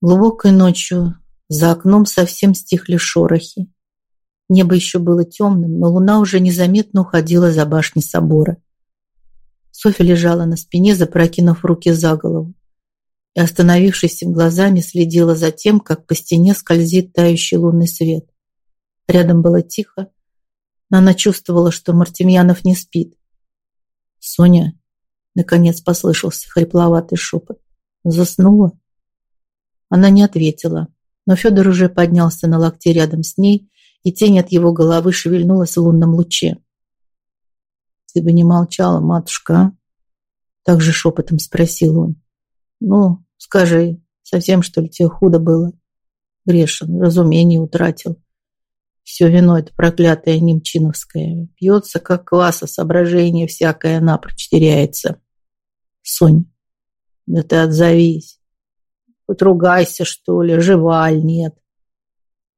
Глубокой ночью за окном совсем стихли шорохи. Небо еще было темным, но луна уже незаметно уходила за башни собора. Софья лежала на спине, запрокинув руки за голову, и, остановившись глазами, следила за тем, как по стене скользит тающий лунный свет. Рядом было тихо, но она чувствовала, что Мартемьянов не спит. «Соня!» — наконец послышался хрипловатый шепот. «Заснула?» Она не ответила, но Федор уже поднялся на локте рядом с ней, и тень от его головы шевельнулась в лунном луче. «Ты бы не молчала, матушка, а?» Так же шепотом спросил он. «Ну, скажи, совсем, что ли, тебе худо было?» Грешен, разумение утратил. Все вино это проклятое немчиновское. Пьется, как кваса, соображение всякое напрочь теряется. Соня, да ты отзовись. Хоть ругайся, что ли, жива аль нет?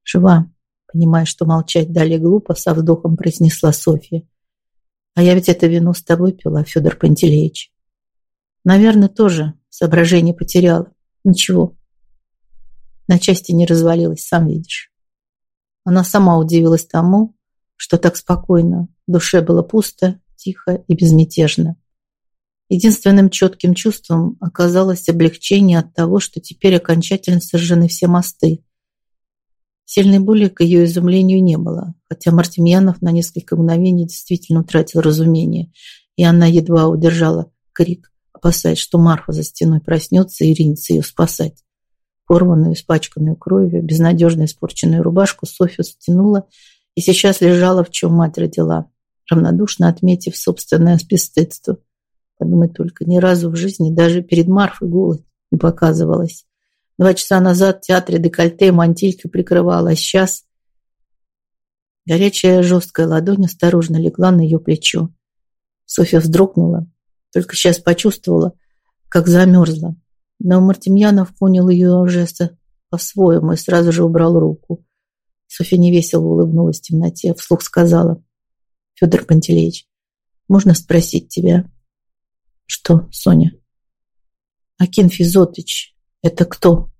Жива, понимая, что молчать далее глупо, со вздохом произнесла Софья. А я ведь это вину с тобой пила, Федор Пантелеич. Наверное, тоже соображение потеряла. Ничего. На части не развалилась, сам видишь. Она сама удивилась тому, что так спокойно, в душе было пусто, тихо и безмятежно. Единственным четким чувством оказалось облегчение от того, что теперь окончательно сожжены все мосты. Сильной боли к ее изумлению не было, хотя Мартемьянов на несколько мгновений действительно утратил разумение, и она едва удержала крик, опасаясь, что Марфа за стеной проснется и ринется ее спасать. Порванную, испачканную кровью, безнадежно испорченную рубашку Софью стянула и сейчас лежала, в чем мать родила, равнодушно отметив собственное бесстыдство – Подумать только, ни разу в жизни даже перед Марфой голод не показывалась. Два часа назад в театре декольте мантилькой прикрывала, а сейчас... Горячая жесткая ладонь осторожно легла на ее плечо. Софья вздрогнула, только сейчас почувствовала, как замерзла. Но Мартемьянов понял ее жеста по-своему и сразу же убрал руку. Софья невесело улыбнулась в темноте, вслух сказала. «Федор Пантелеич, можно спросить тебя?» Что, Соня? Акин Физотыч, это кто?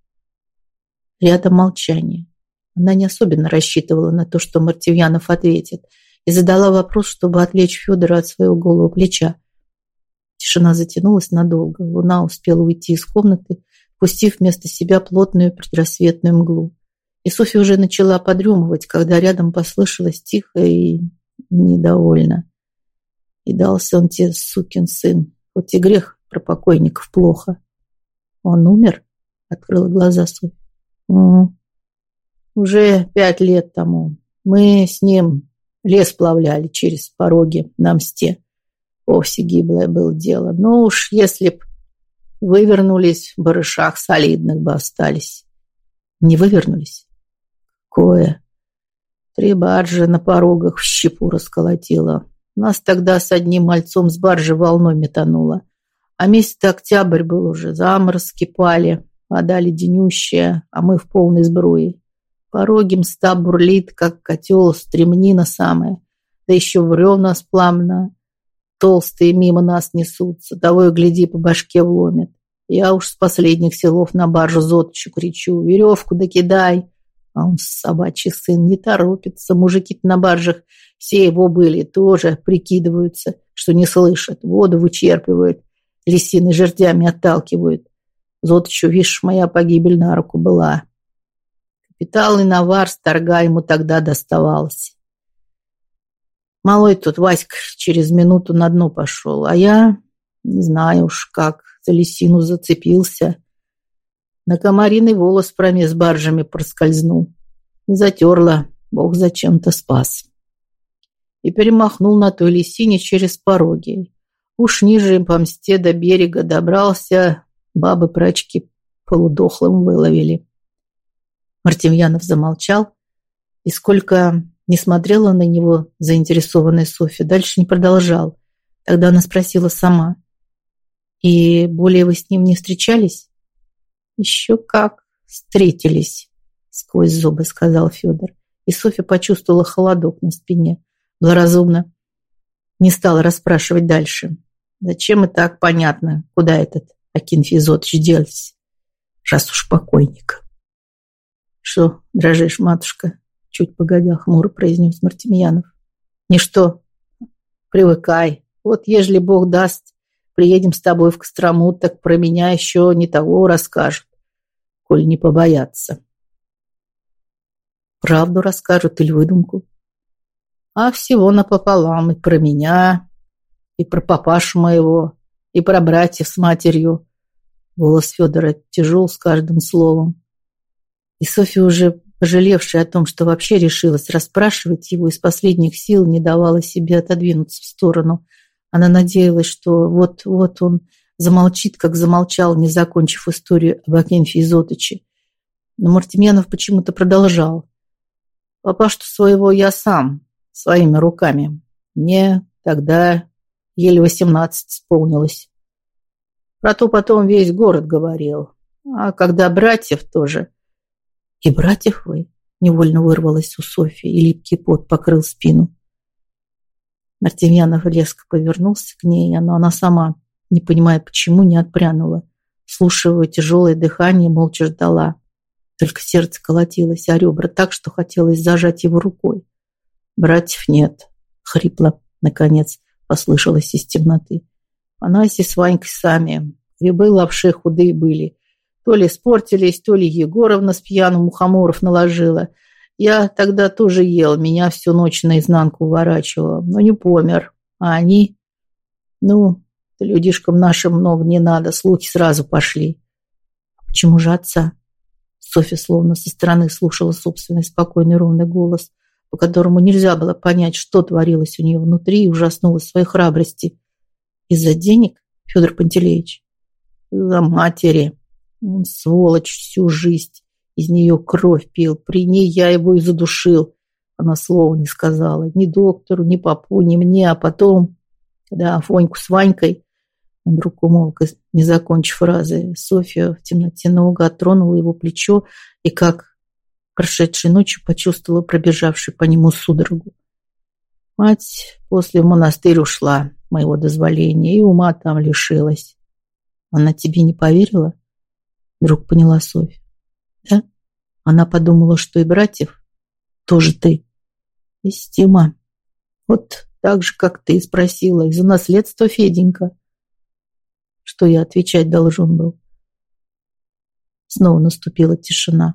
Рядом молчание. Она не особенно рассчитывала на то, что Мартивьянов ответит, и задала вопрос, чтобы отвлечь Федора от своего голого плеча. Тишина затянулась надолго. Луна успела уйти из комнаты, пустив вместо себя плотную предрассветную мглу. И Софья уже начала подремывать, когда рядом послышалось тихо и недовольно. И дался он тебе, сукин сын, Хоть и грех про покойников плохо. Он умер? Открыла глаза Софья. Угу. Уже пять лет тому. Мы с ним лес плавляли через пороги на мсте. Вовсе гиблое было дело. Но уж если б вывернулись, в барышах солидных бы остались. Не вывернулись? Кое. Три баржи на порогах в щепу расколотило. Нас тогда с одним мальцом с баржи волной метануло. А месяц октябрь был уже, заморозки пали, вода леденющая, а мы в полной сбруе. Пороги мста бурлит, как котел, стремнина самая. Да еще бревна спламно. Толстые мимо нас несутся, того и гляди, по башке вломят. Я уж с последних селов на баржу зодчу кричу, веревку докидай. А он собачий сын не торопится, мужики на баржах все его были, тоже прикидываются, что не слышат, воду вычерпывают, лисины жердями отталкивают. Зот еще, видишь, моя погибель на руку была. Капитал и навар с торга ему тогда доставался. Малой тут Васька через минуту на дно пошел, а я, не знаю уж как, за лисину зацепился. На комариный волос промес баржами проскользнул. И затерла, бог зачем-то спас и перемахнул на той лисине через пороги. Уж ниже по мсте до берега добрался, бабы прачки полудохлым выловили. Мартемьянов замолчал, и сколько не смотрела на него заинтересованная Софья, дальше не продолжал. Тогда она спросила сама. «И более вы с ним не встречались?» «Еще как встретились», — сквозь зубы сказал Федор. И Софья почувствовала холодок на спине благоразумно. Не стала расспрашивать дальше. Зачем и так понятно, куда этот Акин делся. раз уж покойник. Что, дрожишь, матушка? Чуть погодя хмуро произнес Мартемьянов. Ничто. Привыкай. Вот ежели Бог даст, приедем с тобой в Кострому, так про меня еще не того расскажут, коль не побоятся. Правду расскажут или выдумку? А всего напополам и про меня, и про папашу моего, и про братьев с матерью. Голос Федора тяжел с каждым словом. И Софья, уже пожалевшая о том, что вообще решилась расспрашивать его, из последних сил не давала себе отодвинуться в сторону. Она надеялась, что вот-вот он замолчит, как замолчал, не закончив историю об Акинфе Изотыче. Но Мартемьянов почему-то продолжал. «Папашу своего я сам, своими руками. Мне тогда еле восемнадцать исполнилось. Про то потом весь город говорил. А когда братьев тоже. И братьев вы? Невольно вырвалось у Софьи, и липкий пот покрыл спину. Мартемьянов резко повернулся к ней, но она сама, не понимая почему, не отпрянула. Слушая тяжелое дыхание, молча ждала. Только сердце колотилось, а ребра так, что хотелось зажать его рукой. «Братьев нет», — хрипло, наконец, послышалось из темноты. Панаси с Ванькой сами. Грибы лапши худые были. То ли испортились, то ли Егоровна с пьяным мухоморов наложила. Я тогда тоже ел, меня всю ночь наизнанку уворачивало, но не помер. А они... Ну, людишкам нашим много не надо, слухи сразу пошли. Почему же отца? Софья словно со стороны слушала собственный спокойный ровный голос по которому нельзя было понять, что творилось у нее внутри, и ужаснулась своей храбрости. Из-за денег, Федор Пантелеич? За матери. Он, сволочь, всю жизнь. Из нее кровь пил. При ней я его и задушил. Она слова не сказала. Ни доктору, ни папу, ни мне. А потом, когда Афоньку с Ванькой... Он вдруг умолк, не закончив фразы. Софья в темноте наугад тронула его плечо и как прошедшей ночью почувствовала пробежавший по нему судорогу. Мать после в монастырь ушла, моего дозволения, и ума там лишилась. Она тебе не поверила? Вдруг поняла Софья. Да? Она подумала, что и братьев тоже ты. Истима. Вот так же, как ты спросила, из-за наследства Феденька. Что я отвечать должен был? Снова наступила тишина.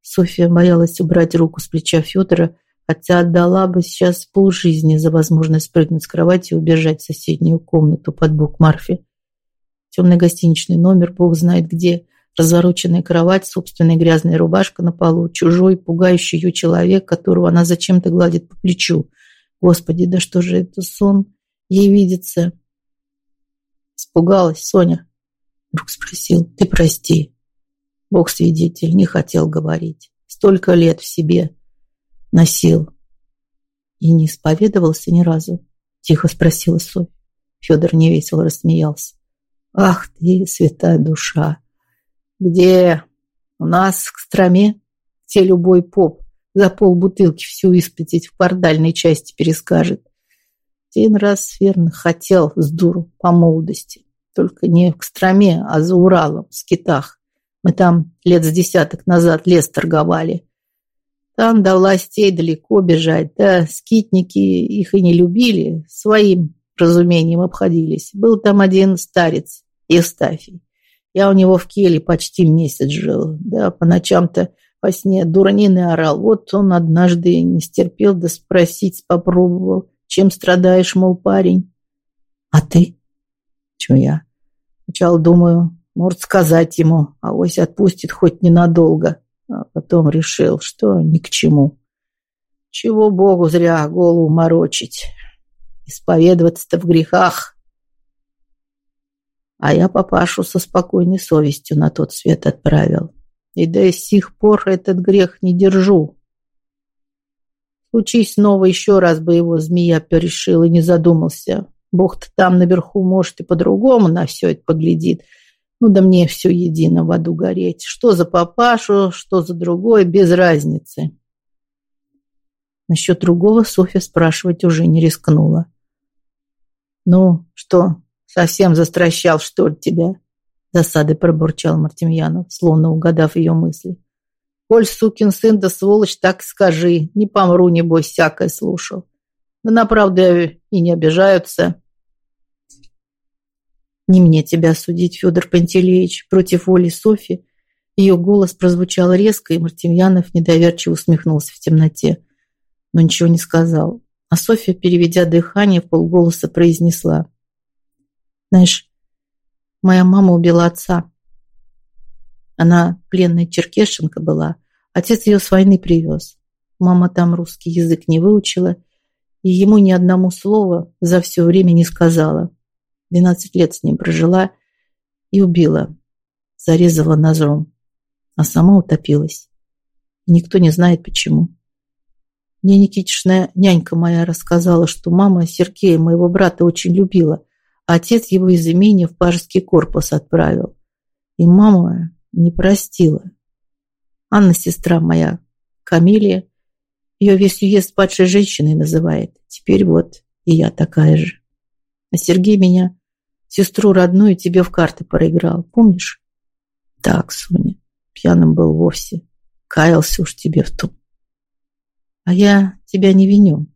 Софья боялась убрать руку с плеча Федора, хотя отдала бы сейчас полжизни за возможность спрыгнуть с кровати и убежать в соседнюю комнату под бок Марфи. Темный гостиничный номер, бог знает где, развороченная кровать, собственная грязная рубашка на полу, чужой, пугающий ее человек, которого она зачем-то гладит по плечу. Господи, да что же это сон? Ей видится. Испугалась Соня. Вдруг спросил, ты прости. Бог свидетель, не хотел говорить. Столько лет в себе носил. И не исповедовался ни разу? Тихо спросила Софья. Федор невесело рассмеялся. Ах ты, святая душа! Где у нас в Костроме, где любой поп за полбутылки всю испятить в портальной части перескажет. Один раз верно хотел с дуру по молодости. Только не в Костроме, а за Уралом, в скитах. Мы там лет с десяток назад лес торговали. Там до властей далеко бежать, да скитники их и не любили, своим разумением обходились. Был там один старец, Евстафий. Я у него в келе почти месяц жил, да по ночам-то во сне дурнины орал. Вот он однажды не стерпел, да спросить попробовал, чем страдаешь, мол, парень. А ты? Чё я? Сначала думаю, может, сказать ему, а ось отпустит хоть ненадолго. А потом решил, что ни к чему. Чего Богу зря голову морочить. Исповедоваться-то в грехах. А я папашу со спокойной совестью на тот свет отправил. И до сих пор этот грех не держу. Случись снова еще раз бы его змея порешил и не задумался. Бог-то там наверху, может, и по-другому на все это поглядит. Ну да мне все едино в аду гореть. Что за папашу, что за другое, без разницы. Насчет другого Софья спрашивать уже не рискнула. «Ну, что, совсем застращал, что ли, тебя?» досады пробурчал Мартемьянов, словно угадав ее мысли. «Коль сукин сын да сволочь, так скажи. Не помру, небось, всякое слушал. Да на правду и не обижаются». «Не мне тебя судить, Федор Пантелеич, против воли Софьи». Ее голос прозвучал резко, и Мартемьянов недоверчиво усмехнулся в темноте, но ничего не сказал. А Софья, переведя дыхание, полголоса произнесла. «Знаешь, моя мама убила отца. Она пленная черкешенка была. Отец ее с войны привез. Мама там русский язык не выучила, и ему ни одному слова за все время не сказала. Двенадцать лет с ним прожила и убила. Зарезала ножом, а сама утопилась. И никто не знает почему. Мне Никитичная нянька моя рассказала, что мама Сергея, моего брата, очень любила, отец его из имения в пажеский корпус отправил. И мама не простила. Анна, сестра моя, Камилия, ее весь уезд падшей женщиной называет. Теперь вот и я такая же. А Сергей меня, сестру родную, тебе в карты проиграл. Помнишь? Так, Соня, пьяным был вовсе. Каялся уж тебе в том. А я тебя не виню.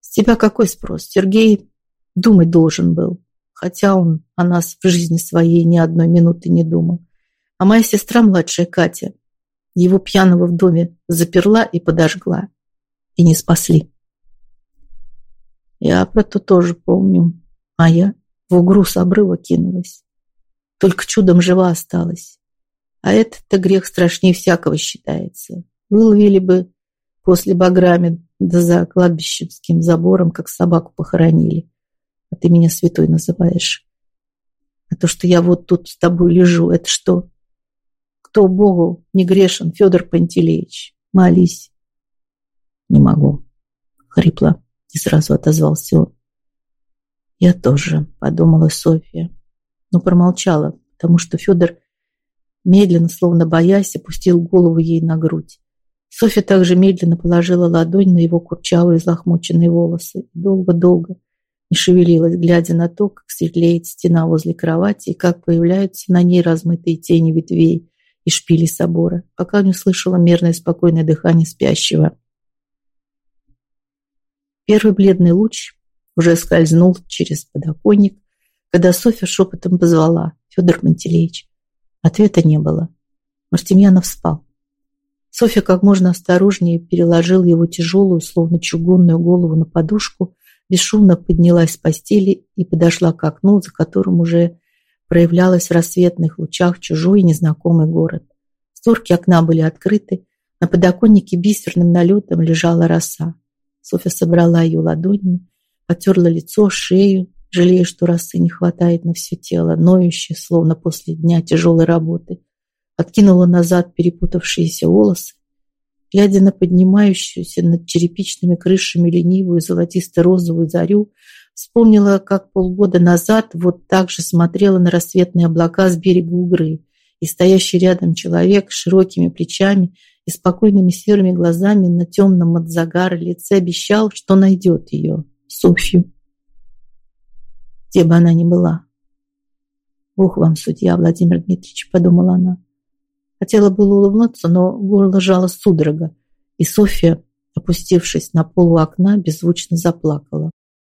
С тебя какой спрос? Сергей думать должен был. Хотя он о нас в жизни своей ни одной минуты не думал. А моя сестра младшая Катя его пьяного в доме заперла и подожгла. И не спасли. Я про то тоже помню. А я в угру с обрыва кинулась. Только чудом жива осталась. А этот-то грех страшнее всякого считается. Выловили бы после Баграми, да за кладбищенским забором, как собаку похоронили. А ты меня святой называешь. А то, что я вот тут с тобой лежу, это что? Кто Богу не грешен, Федор Пантелеич? Молись. Не могу. Хрипло и сразу отозвался он. Я тоже, подумала Софья, но промолчала, потому что Федор медленно, словно боясь, опустил голову ей на грудь. Софья также медленно положила ладонь на его курчавые злохмоченные волосы. Долго-долго не шевелилась, глядя на то, как светлеет стена возле кровати и как появляются на ней размытые тени ветвей и шпили собора, пока не услышала мерное спокойное дыхание спящего. Первый бледный луч уже скользнул через подоконник, когда Софья шепотом позвала «Федор Мантелеич». Ответа не было. Мартемьянов спал. Софья как можно осторожнее переложила его тяжелую, словно чугунную голову на подушку, бесшумно поднялась с постели и подошла к окну, за которым уже проявлялась в рассветных лучах чужой незнакомый город. Створки окна были открыты, на подоконнике бисерным налетом лежала роса. Софья собрала ее ладонями, потерла лицо, шею, жалея, что росы не хватает на все тело, ноющее, словно после дня тяжелой работы откинула назад перепутавшиеся волосы, глядя на поднимающуюся над черепичными крышами ленивую золотисто-розовую зарю, вспомнила, как полгода назад вот так же смотрела на рассветные облака с берега Угры, и стоящий рядом человек с широкими плечами и спокойными серыми глазами на темном от загара лице обещал, что найдет ее, Софью, где бы она ни была. «Бог вам, судья Владимир Дмитриевич», — подумала она. Хотела было улыбнуться, но горло жало судорога, и Софья, опустившись на пол у окна, беззвучно заплакала.